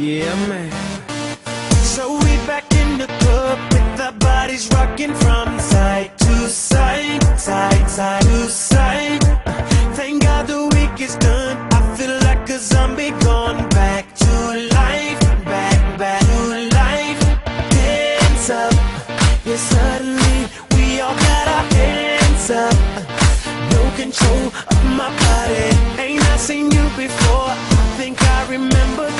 Yeah, man. So we back in the club with our bodies rocking from side to side, side, side to side. Thank God the week is done. I feel like a zombie gone back to life, back, back to life. Hands up, yeah, suddenly we all got our hands up. No control of my body. Ain't I seen you before? I think I remember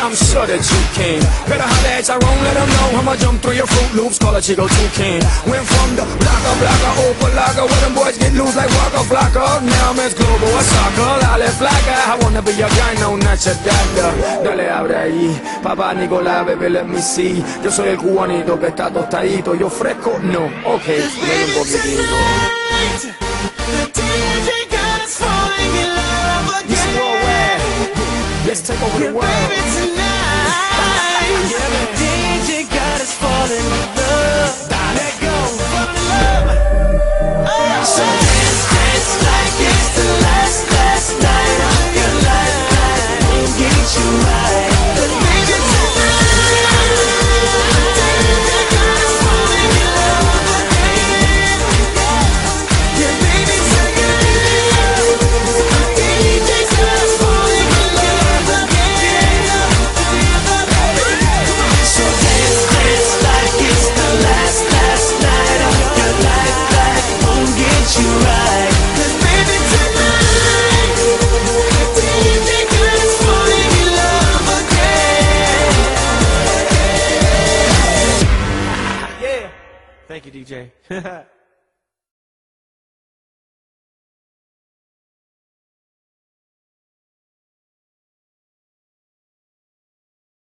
I'm sure that you can. Better holler at Tyrone, let him know I'ma jump through your Froot Loops, call a Chico Toucan. Went from the blocker, blocker, open locker, where them boys get loose like Waka Flocka. Now I'm as global as soccer, Lale Flaca. I wanna be your guy, no, not your doctor. Dale, abre ahí, papá Nicolás, baby, let me see. Yo soy el cubanito que está tostadito, yo fresco, no, ok, ven un poquitito. Thank you, DJ.